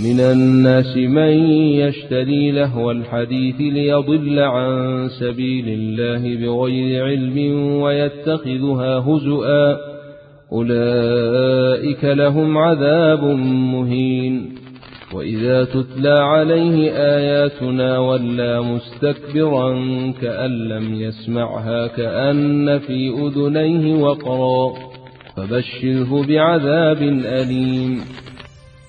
ومن الناس من يشتري لهو الحديث ليضل عن سبيل الله بغير علم ويتخذها هزؤا أولئك لهم عذاب مهين وإذا تتلى عليه آياتنا ولا مستكبرا كأن لم يسمعها كأن في أذنيه وقرا فبشره بعذاب أليم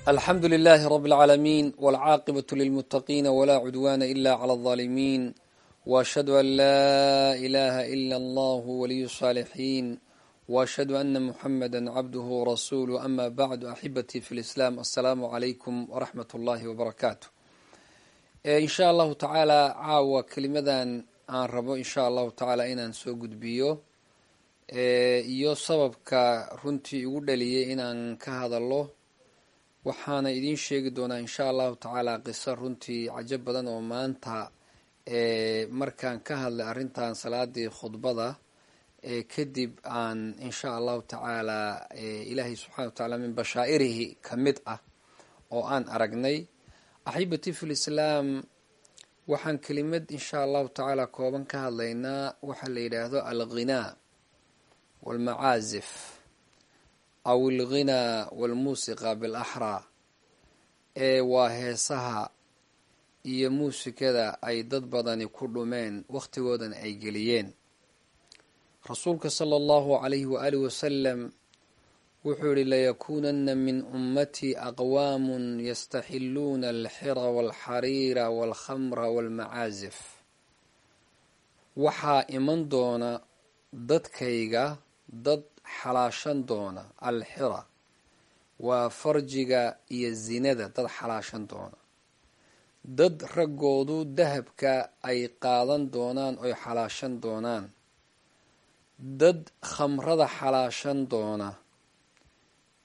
الحمد لله رب العالمين والعاقبة للمتقين ولا عدوان إلا على الظالمين وأشهد أن لا إله إلا الله ولي الصالحين وأشهد أن محمدا عبده ورسوله أما بعد أحبتي في الإسلام السلام عليكم ورحمة الله وبركاته إن شاء الله تعالى caawa kelimadan aan rabo in sha allahu tacaala inaan soo gudbiyo iyo sababka runtii igu dhaliyay inaan ka hadalo waxaana idiin sheegi doonaa in sha allahu tacaala qiso runtii cajab badan oo maanta markaan ka hadlay arrintan salaadii khudbada kadib aan in sha allahu tacaala ilaahay subxana wa tacaala min bashaa'irihi ka mid ah oo aan aragnay axibati fi lislaam waxaan kelimad in sha allahu tacaala kooban ka hadlaynaa. Waxaa la yidhaahdo alghinaa walmacaazif aw alghinaa walmuusiqa bilaxraa ee waa heesaha iyo muusikada ay dad badani ku dhumeen wakhtigoodana ay geliyeen. Rasuulka sala allahu calayhi waaalih wasalam wuxuu yihi layakuunana min ummatii aqwaamun yastaxiluuna alxira walxariira walkhamra walmacaazif. Waxaa iman doona dadkayga dad xalaashan doona alxira waa farjiga iyo zinada dad xalaashan doona. Dad raggoodu dahabka ay qaadan doonaan oy xalaashan doonaan. Dad khamrada xalaashan doona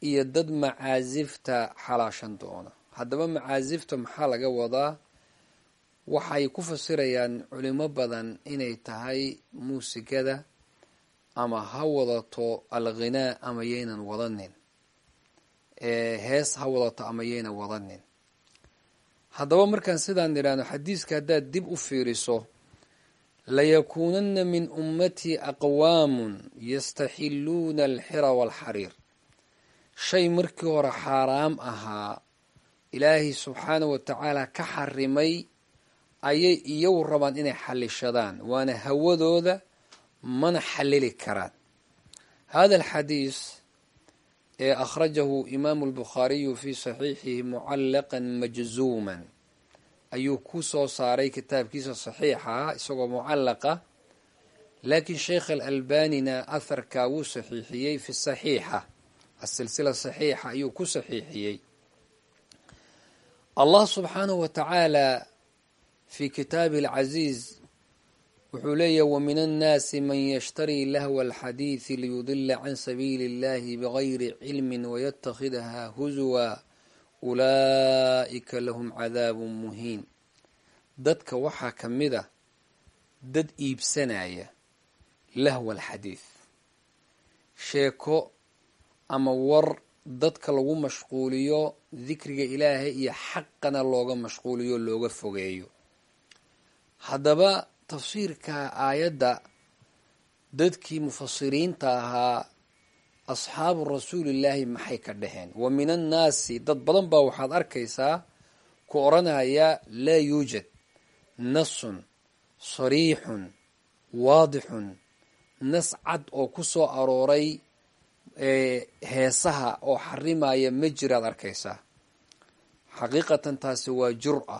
iyo dad macaasifta xalaashan doona. Haddaba macaasifta maxaa laga wadaa? Waxay ku fasirayaan culimo badan inay tahay muusikada ama ha wadato alghinaa ama yaynan wadanin. Hees ha wadato ama yaynan wadanin. Haddaba markaan sidaan nidhaahno xadiiska haddaad dib u fiiriso layakuunana min ummatii aqwaamun yastaxiluuna alxira walxariir. Shay markii hore xaaraam ahaa ilaahay subxaana wa tacaala ka xarimay ayay iyagu rabaan inay xalishadaan waana hawadooda mana xalili karaan. Hada alxadiis ee akhrajahu imaamu albukhaariyu fi saxiixihi mucallaqan majzuuman. Ayuu ku soo saaray kitaabkiisa saxiixa isagoo mucallaqa laakiin sheekh alalbanina atharka wuu saxiixiyey fi saxiixa. Asilsila saxiixa ayuu ku saxiixiyey. Allah subxaanahu wa tacaala fi kitaabi alcaziiz wuxuu leeyahy wamin annaasi man yashtarii lahwa alxadiidi liyudila can sabiili اllahi bigayri cilmi wayatakhidaha huzuwa ulaa'ika lahum cadaabun muhiin. Dadka waxaa ka mid a dad iibsanaya lahwa alxadiid sheeko ama war dadka lagu mashquuliyo dikriga ilaahay iyo xaqana looga mashquuliyo looga fogeeyo. Haddaba tafsiirka aayadda dadkii mufasiriinta ahaa asxaabu rasuulillaahi maxay ka dhaheen? Wa min annaasi dad badan baa waxaad arkaysaa ku odhanaya laa yuujad nasun sariixun waadixun. Nas cad oo ku soo arooray heesaha oo xarimaya ma jiraad arkaysaa. Xaqiiqatan taasi waa jur-a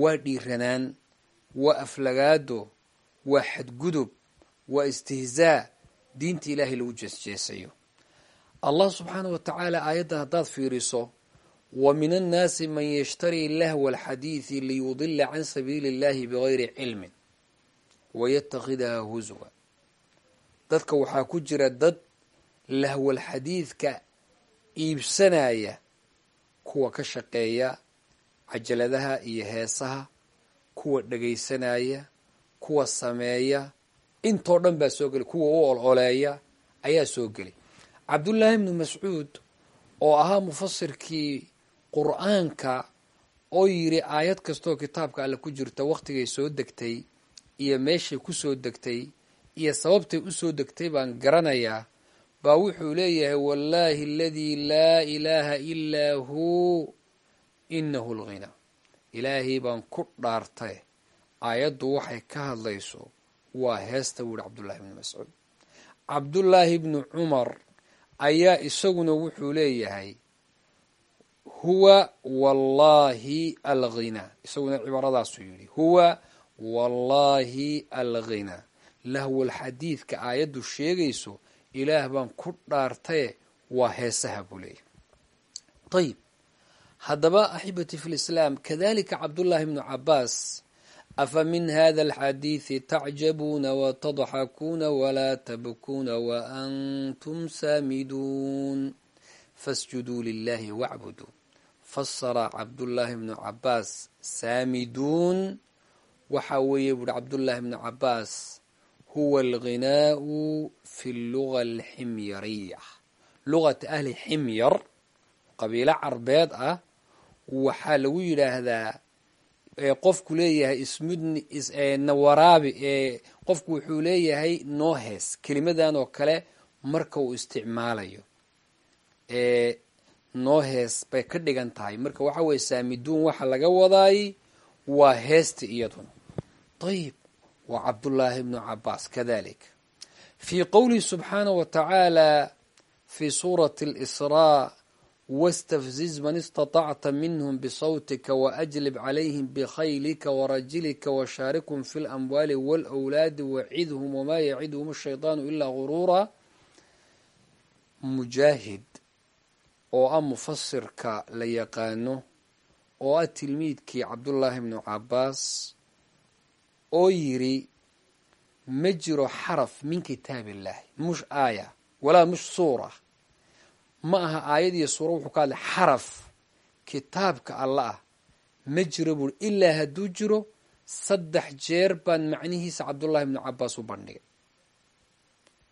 waa dhiiranaan waa aflagaado waa xadgudub waa istihzaa diinta ilaahay lagu jeesjeesayo. Allah subxaana wa tacaala aayaddan haddaad fiiriso wa min annaasi man yashtarii lahwa alxadiidi liyudila can sabiili illahi bigayri cilmin wayatakhidaha huswa dadka waxaa ku jira dad lahwal xadiidka iibsanaya kuwa ka shaqeeya cajaladaha iyo heesaha kuwa dhegaysanaya kuwa sameeya intoo dhan baa soo geli kuwa u ololeeya ayaa soo geli cabdullaahi ibnu mascuud oo ahaa mufasirkii qur'aanka oo yidhi aayad kastooo kitaabka alle ku jirta wakhtigay soo degtay iyo meeshay ku soo degtay iyo sababtay u soo degtay baan garanayaa baa wuxuu leeyahay wallaahi aladii laa ilaaha ilaa huu inahu lghina ilaahay baan ku dhaartay. Aayaddu waxay ka hadlayso waa heesta buu yihi cabdullaahi bni mascuud. Cabdullaahi bni cumar ayaa isaguna wuxuu leeyahay huwa wallaahi alghina. Isaguna cibaaradaasuu yidhi huwa wallaahi alghina. Lahwal xadiidka aayaddu sheegayso ilaah baan ku dhaartaye waa heesaha buu leeyahay. Ayib haddaba axibati fi lislaam kadalika cabdullaahi bnu cabaas afa min hada alxadiidi tacjabuuna watadxakuuna walaa tabkuuna waantum saamiduun fasjuduu lilahi wacbuduu fasara cabdullaahi bnu cabaas saamiduun waxaa weeye buuhi cabdullaahi bnu cabaas huwa alghinaau fi luga alximyariya lugata ahli ximyar qabiilo carbeed ah waxaa lagu yidhaahdaa qofku leeyahay ismudni nawaraabi qofku wuxuu leeyahay noohees kelimadan oo kale marka uu isticmaalayo. Noohees bay ka dhigan tahay. Marka waxa weye saamiduun waxa laga wadaay waa heesta iyaduna. Ayib waa cabdullaahi bnu cabaas kadalik. Fii qowlihi subxaanaه wa tacaala fi suurati اlsraa wاstafziz man istaطacta minhm bsawtika waأjlib calayhim bkhaylika warajilika washaarikhum fi اlamwaali wاlأwlaadi wacidhm wma yacidhm الshayطaanu ilaa guruura mujaahid oo ah mufasirka la yaqaano oo ah tilmiidkii cabdullaahi bnu cabaas oo yiri ma jiro xaraf min kitaab illahi mush aaya walaa mush suura ma aha aayad iyo suura wuxuu ka hadlay xaraf kitaabka alla ah. Ma jiro buuri ilaa hadduu jiro saddex jeer baan macnihiisa cabdullaahi bnu cabaas u bandhigay.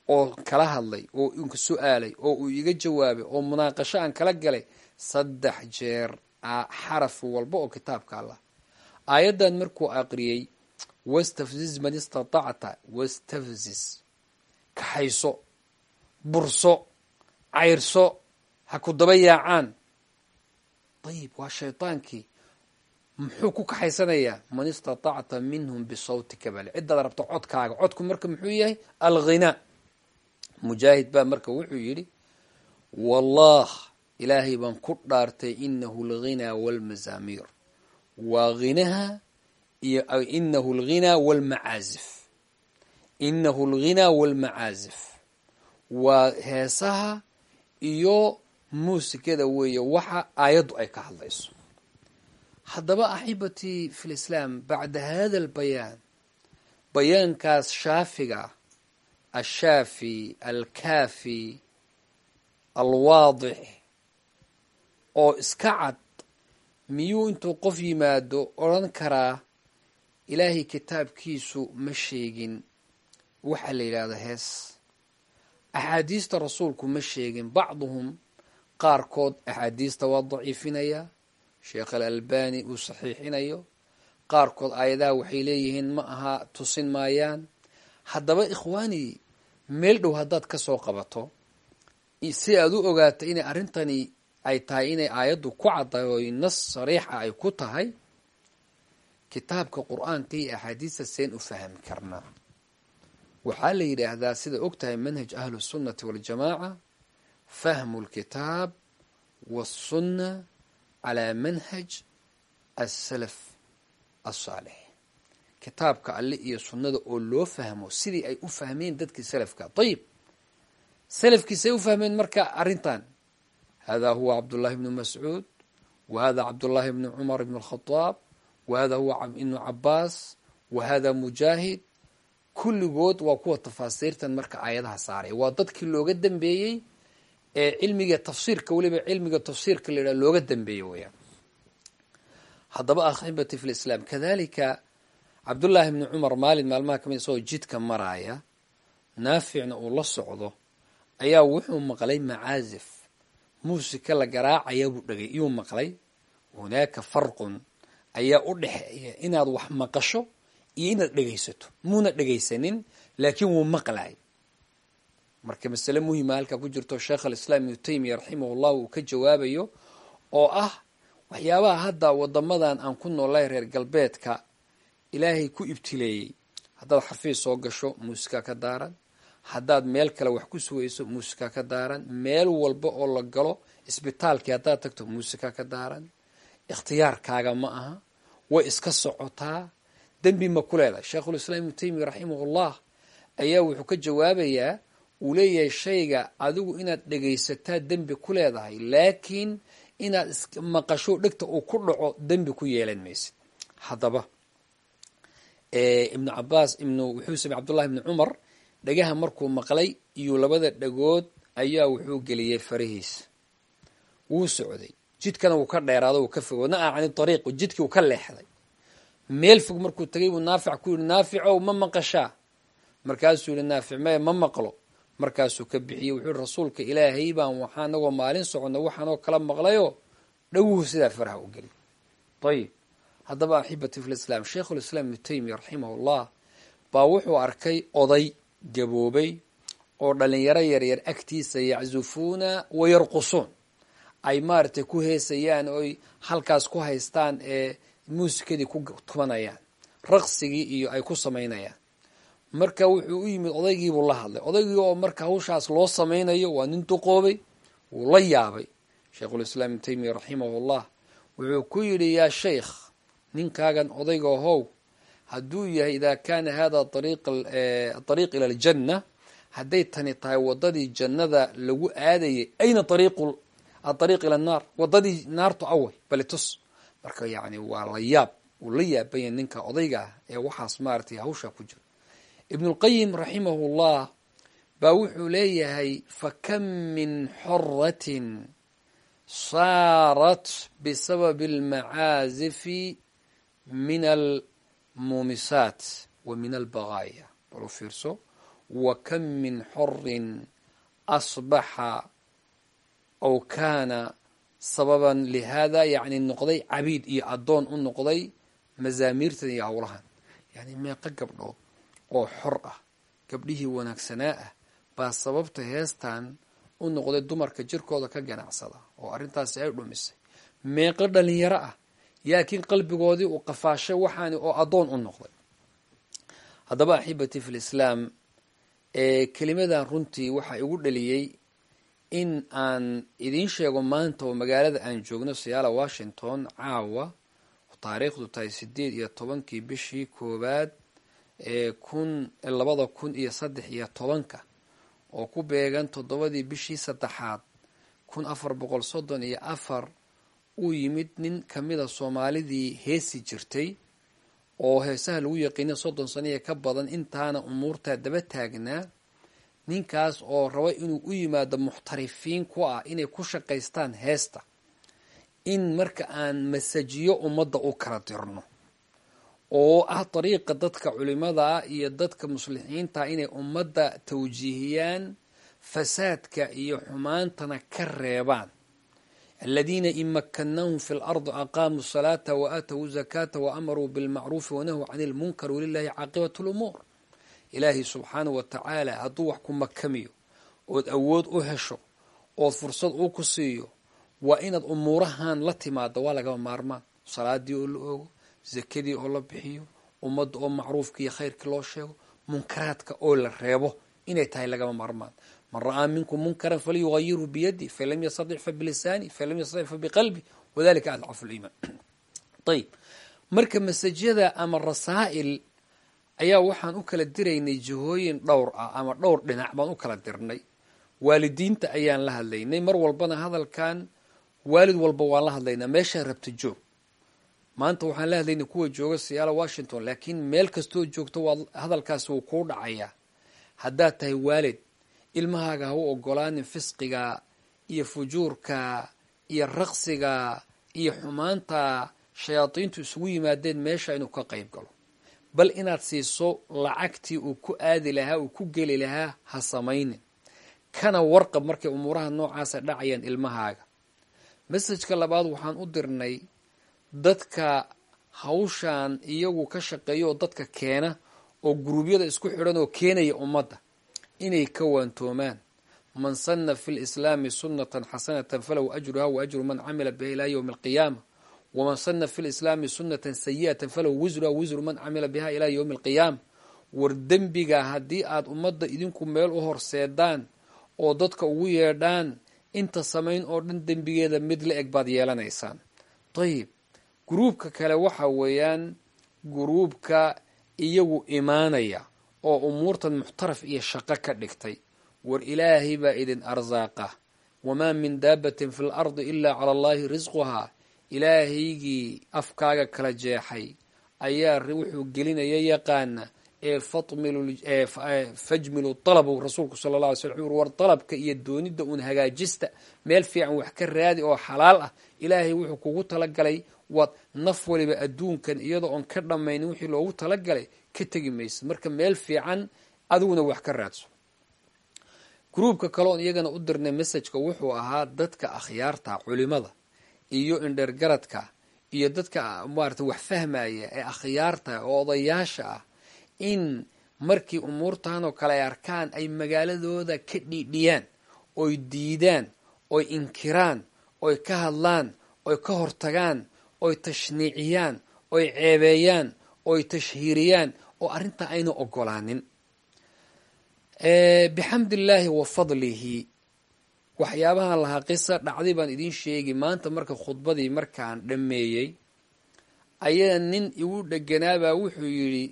Oo kala hadlay oo inka su'aalay oo uu iga jawaabay oo munaaqasho aan kala galay saddex jeer xaraf walba oo kitaabka allah. Aayaddan markuu aqriyey wastafziz man istatacta wastafziz. Kaxayso burso cayrso ha ku daba yaacaan. Ayib waa shaydaankii muxuu ku kaxaysanayaa man istatacta minhum bisawtika bale cidaad rabto codkaaga codku marka muxuu yahay? Alghinaa mujaahid baa marka wuxuu yidhi wallah ilaahay baan ku dhaartay inahu alghinaa walmazaamiir. Waa hinaha iyo inahu alghinaa walmacaazif. Inahu alghinaa walmacaazif. Waa heesaha iyo muusikada weeye waxa aayaddu ay ka hadlayso. Haddaba axibatii fi lislaam bacda hada albayaan bayaankaas shaafiga ashaafi alkaafi alwaadix oo iska cad miyuu intuu qof yimaado odhan karaa ilaahay kitaabkiisu ma sheegin waxa la yidhaahdo hees axaadiista rasuulku ma sheegin bacduhum qaarkood axaadiista waa daciifinaya sheekh alalbani uu saxiixinayo qaarkood aayadaha waxay leeyihiin ma aha tusin maayaan haddaba ikhwaani meel dhow haddaad ka soo qabato si aad u ogaato inay arrintani ay tahay inay aayaddu ku caddahay oo nas sariixa ay ku tahay kitaabka qur'aanka iyo axaadiista seen u fahmi karnaa waxaa la yidhaahdaa sida og tahay manhaj ahlu sunnati waljamaaca fahmu lkitaab waاsunna calaa manhaj asalaf asaalix kitaabka alle iyo sunnada oo loo fahmo sidii ay u fahmeen dadkii salafka. Ayib salafkiisay u fahmeen marka arrintan. Hada huwa cabdullahi bnu mascuud wa hada cabdullahi bnu cumar bn اlkhadaab wa hada huwa ibnu cabaas wa hada mujaahid kulligood waa kuwa tafaasiirtan marka aayadaha saaray. Waa dadkii looga dambeeyey ee cilmiga tafsiirka weliba cilmiga tafsiirka la yidhaha looga dambeeyey weyaan haddaba axibati fi kadalika cabdullaahi bni cumar maalin maalmaha ka mid isagoo jidka maraaya naaficna uu la socdo ayaa wuxuu maqlay macaazif. Muusika la garaacaya buu dhegay iyuu maqlay. Hunaaka farqun ayaa u dhexeeya inaad wax maqasho iyo inaad dhegaysato. Muuna dhegaysanin laakiin wuu maqlay. Marka masale muhima halkaa ku jirto sheekh alislaam ibnu taymiya raximahullah uu ka jawaabayo oo ah waxyaabaha hadda wadamadan aan ku noolay reer galbeedka ilaahay ku ibtileeyey. Haddaad xafiis soo gasho muusika ka daaran. Haddaad meel kale wax ku sugayso muusika ka daaran. Meel walba oo la galo isbitaalkii haddaad tagto muusika ka daaran. Ikhtiyaarkaaga ma aha. Way iska socotaa dembi ma ku leedahay. Sheikhulislaam ibnu taymiya raximahullah ayaa wuxuu ka jawaabayaa uu leeyahay shayga adigu inaad dhegaysataa dembi ku leedahay laakiin inaad maqasho dhegta uu ku dhaco dembi ku yeelan maysid. Haddaba ibnu cabaas ibnu wuxuu samey cabdullahi ibni cumar dhegaha markuu maqlay iyo labada dhagood ayaa wuxuu geliyey farihiisa wuu socday. Jidkana wuu ka dheeraado wuu ka fogo na cani ariiq jidkii wuu ka leexday meel fog markuu tagay buu naafic ku yihi naaficow ma maqashaa markaasuu yihi naafic maya ma maqlo. Markaasuu ka bixiyey wuxuu yihi rasuulka ilaahay baan waxaa anagoo maalin socona waxaanoo kala maqlayoo dhowuhu sidaa faraha u geliy ayib. Haddaba axibati fi lislaam sheikhulislaam ibnu taymiya raximahullah baa wuxuu arkay oday gaboobay oo dhalinyaro yaryar agtiisa yaczufuuna wayarqusuun ay maaragtay ku heesayaan oy halkaas ku haystaan ee muusikadii ku tubanayaan raqsigii iyo ay ku samaynayaan. Marka wuxuu u yimid odaygiibuu la hadlay. Odaygii oo marka hawshaas loo samaynayo waa nin duqoobay wuu la yaabay. Sheikhulislaam ibnu taymiya raximahullah wuxuu ku yidhi yaa sheikh ninkaagan odayga how hadduu yahay idaa kaana hada ariiq ila aljanna hadday tani tahay wadadii jannada lagu aadayay ayna aariiq ila annaar wadadii naartu away balitus marka yani waa la yaab uu la yaabanya ninka odayga ee waxaas maaratay hawshaa ku jiro ibnulqayim raximahullah baa wuxuu leeyahay fakam min xoratin saarat bisababi almacaazifi min almuumisaat wa min albagaaya balu fiirso wa kam min xorin asbaxa aw kaana sababan lihada yacni noqday cabiid iyo addoon u noqday mazaamiirtan iyo howlahan yani meeqo gabdhood oo xor ah gabdhihii wanaagsanaa ah baa sababta heestan u noqday dumarka jirkooda ka ganacsada oo arrintaasi ay dhumisay meeqo dhalinyaro ah yaakiin qalbigoodii uu qafaashay waxaani oo addoon u noqday. Haddaba axibati fi lislaam kelimadan runtii waxaa igu dhaliyey in aan idiin sheego maanta oo magaalada aan joogno siyaala washington caawa taariikhdu tahay sideed iyo tobankii bishii koowaad ee kun labada kun iyo saddex iyo tobanka oo ku beegan toddobadii bishii saddexaad kun afar boqol soddon iyo afar uu yimid nin kamida soomaalidii heesi jirtay oo heesaha lagu yaqiina soddon saniya ka badan intaana umuurtaa daba taagnaa ninkaas oo raba inuu u yimaado muxtarifiin ku ah inay ku shaqaystaan heesta in marka aan masajiyo ummadda u kala dirno oo ah dariiqa dadka culimada iyo dadka muslixiinta inay ummadda tawjiihiyaan fasaadka iyo xumaantana ka reebaan. Aladiina in makanahum fi lardi aqaamuu salaata wa aatowu zakaata wa amaruu bilmacruufi wanahuu cani lmunkar walilahi caaqibat lumuur ilaahay subxaanahu wa tacaala hadduu wax ku makamiyo ood awood u hesho ood fursad uu ku siiyo waa inaad umuurahan la timaado waa lagaba maarmaan. Salaadii oo la oogo zakadii oo la bixiyo ummadda oo macruufka iyo khayrkii loo sheego munkaraadka oo la reebo inay tahay lagama maarmaan. Man ra'aa minkum munkaran falyugayirhu biyadi fain lam yastatic fa bilisaani fain lam yastatic fa biqalbi wadalika adcafu liimaan ayib marka masajyada ama rasaa'il ayaa waxaan u kala diraynay jihooyin dhowr ah ama dhowr dhinac baan u kala dirnay. Waalidiinta ayaan la hadlaynay. Mar walbana hadalkan waalid walba waan la hadlaynaa. Meeshaa rabta joog. Maanta waxaan la hadlaynay kuwa jooga siyaala washington laakiin meel kastoo joogto waad hadalkaasi wuu kuu dhacayaa. Haddaad tahay waalid ilmahaaga ha u ogolaanin fisqiga iyo fujuurka iyo raqsiga iyo xumaanta shayaadiintu isugu yimaadeen meesha inuu ka qayb galo bal inaad siiso lacagtii uu ku aadi lahaa uu ku geli lahaa ha samaynin. Kana warqab markay umuuraha noocaasa dhacayaan ilmahaaga. Masajka labaad waxaan u dirnay dadka hawshan iyagu ka shaqeeya oo dadka keena oo guruubyada isku xidhan oo keenaya ummadda inay ka waantoomaan. Man sanna fi lislaami sunnatan xasanatan falahu ajruha wa ajru man camila biha ilaa yowmi alqiyaama waman sanna fi lislaami sunnatan sayi'atan falahu wisruha wisru man camila biha ilaa yowmi alqiyaama war dembiga haddii aada ummadda idinku meel u horseedaan oo dadka ugu yeedhaan inta samayn oo dhan dembigeeda mid la eg baad yeelanaysaan dayib guruubka kale waxa weeyaan guruubka iyagu imaanaya oo umuurtan muxtaraf iyo shaqo ka dhigtay war ilaahay baa idin arsaaqa wamaa min daabatin fi lardi ilaa cala allahi risquhaa ilaahaygii afkaaga kala jeexay ayaa wuxuu gelinaya yaqaana ee fajmilu dalab rasuulku sala la alay sl ur war dalabka iyo doonida uun hagaajista meel fiican wax ka raadi oo xalaal ah ilaahay wuxuu kugu talagalay waad naf waliba adduunkan iyadoo oon ka dhammaynin wixii loogu talagalay ka tegi maysa marka meel fiican adiguna wax ka raadso. Gruubka kale oon iyagana u dirnay messajka wuxuu ahaa dadka akhyaarta culimada iyo indhergaradka iyo dadka maarata wax fahmaya ee akhyaarta oo odayaasha ah in markii umuurtan oo kale ay arkaan ay magaaladooda ka dhiidhiyaan oy diidaan oy inkiraan oy ka hadlaan oy ka hortagaan oy tashniiciyaan oy ceebeeyaan oy tashhiiriyaan oo arrintaa ayna ogolaanin bixamdillaahi wa fadlihi waxyaabahan lahaa qisa dhacday baan idiin sheegi. Maanta marka khudbadii markaan dhammeeyey ayaa nin igu dheganaabaa wuxuu yidhi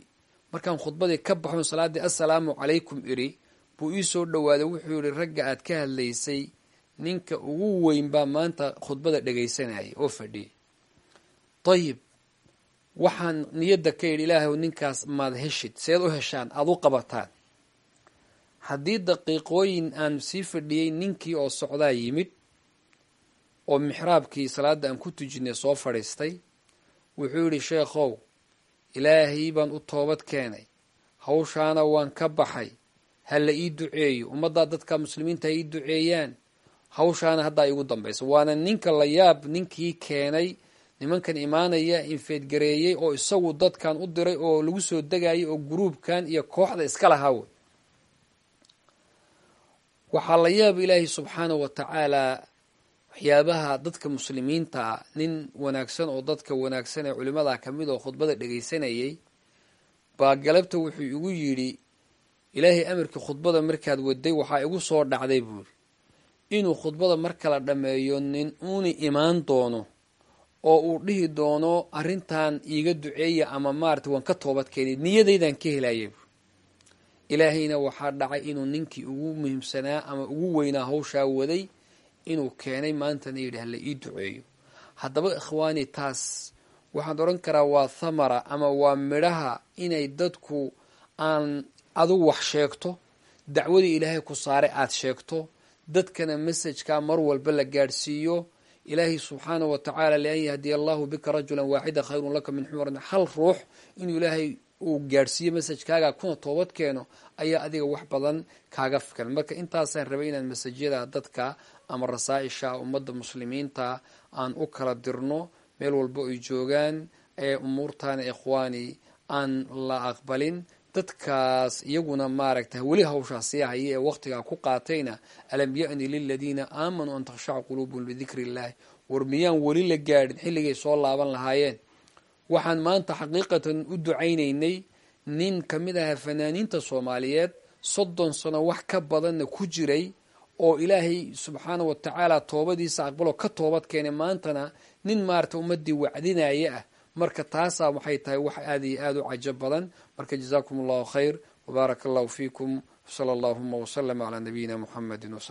markaan khudbadii ka baxon salaaddii assalaamu calaykum idhi buu ii soo dhowaaday wuxuu yidhi ragga aad ka hadlaysay ninka ugu weyn baa maanta khudbada dhegaysanayay oo fadhiyay. Dayib waxaan niyadda ka yidhi ilaahay ninkaas maad heshid seed u heshaan aada u qabataan haddii daqiiqooyin aan sii fadhiyey ninkii oo socdaa yimid oo mixraabkii salaadda aan ku tujinay soo fadhiistay wuxuu yidhi sheekhow ilaahay baan u toobad keenay. Hawshaana waan ka baxay. Ha la ii duceeyo. Ummaddaa dadka muslimiinta ha ii duceeyaan. Hawshaana haddaa iigu dambaysa waana ninka la yaab ninkii keenay nimankan imaanaya infeedgareeyey oo isagu dadkan u diray oo lagu soo degayay oo guruubkan iyo kooxda iska lahaa wey waxaa la yaaba ilaahay subxaanahu wa tacaalaa waxyaabaha dadka muslimiinta nin wanaagsan oo dadka wanaagsan ee culimada ka mid oo khudbada dhegaysanayay baa galabta wuxuu igu yidhi ilaahay amarkii khudbada markaad waday waxaa igu soo dhacday buuri inuu khudbada mar kala dhammeeyo nin uuni imaan doono oo uu dhihi doono arrintan iiga duceeya ama maarata waan ka toobad keenay niyadaydan ka helaya buuri ilaahayna waxaa dhacay inuu ninkii ugu muhiimsanaa ama ugu weynaa hawshaa waday inuu keenay maantana yidhi hala ii duceeyo. Haddaba ikhwaani taas waxaan odhan karaa waa thamara ama waa midhaha inay dadku aan adigu wax sheegto dacwadii ilaahay ku saaray aada sheegto dadkana messajkaa mar walba la gaadhsiiyo. Ilaahay subxaanahu wa tacaala lian yahdiya allahu bika rajulan waaxida khayrun laka min xumarin hal ruux inuu ilaahay uu gaadhsiiyo messajkaaga kuna toobad keeno ayaa adiga wax badan kaaga fikan marka intaasaan rabay inaan masajyada dadka ama rasaa-isha ummadda muslimiinta aan u kala dirno meel walba ay joogaan ee umuurtana ikhwaani aan la aqbalin dadkaas iyaguna maaragta weli hawshaa sii haya ee waqtigaa ku qaatayna alam ya-ni liladiina aamanuu an takhshaca quluubuhum lidikri illaahi war miyaan weli la gaadhin xilligay soo laaban lahaayeen waxaan maanta xaqiiqatan u ducaynaynay nin ka mid ahaa fanaaniinta soomaaliyeed soddon sano wax ka badanna ku jiray oo ilaahay subxaana wa tacaala toobadiisa aqbaloo ka toobad keenay maantana nin maarata ummadii wacdinaya ah. Marka taasaa waxay tahay wax aada iyo aada u cajo badan. Marka jazaakum allahu khayr wbaaraka allahu fiikum wsala allahuma wslama calaa nabiyina muxamedi